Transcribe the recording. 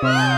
Bye.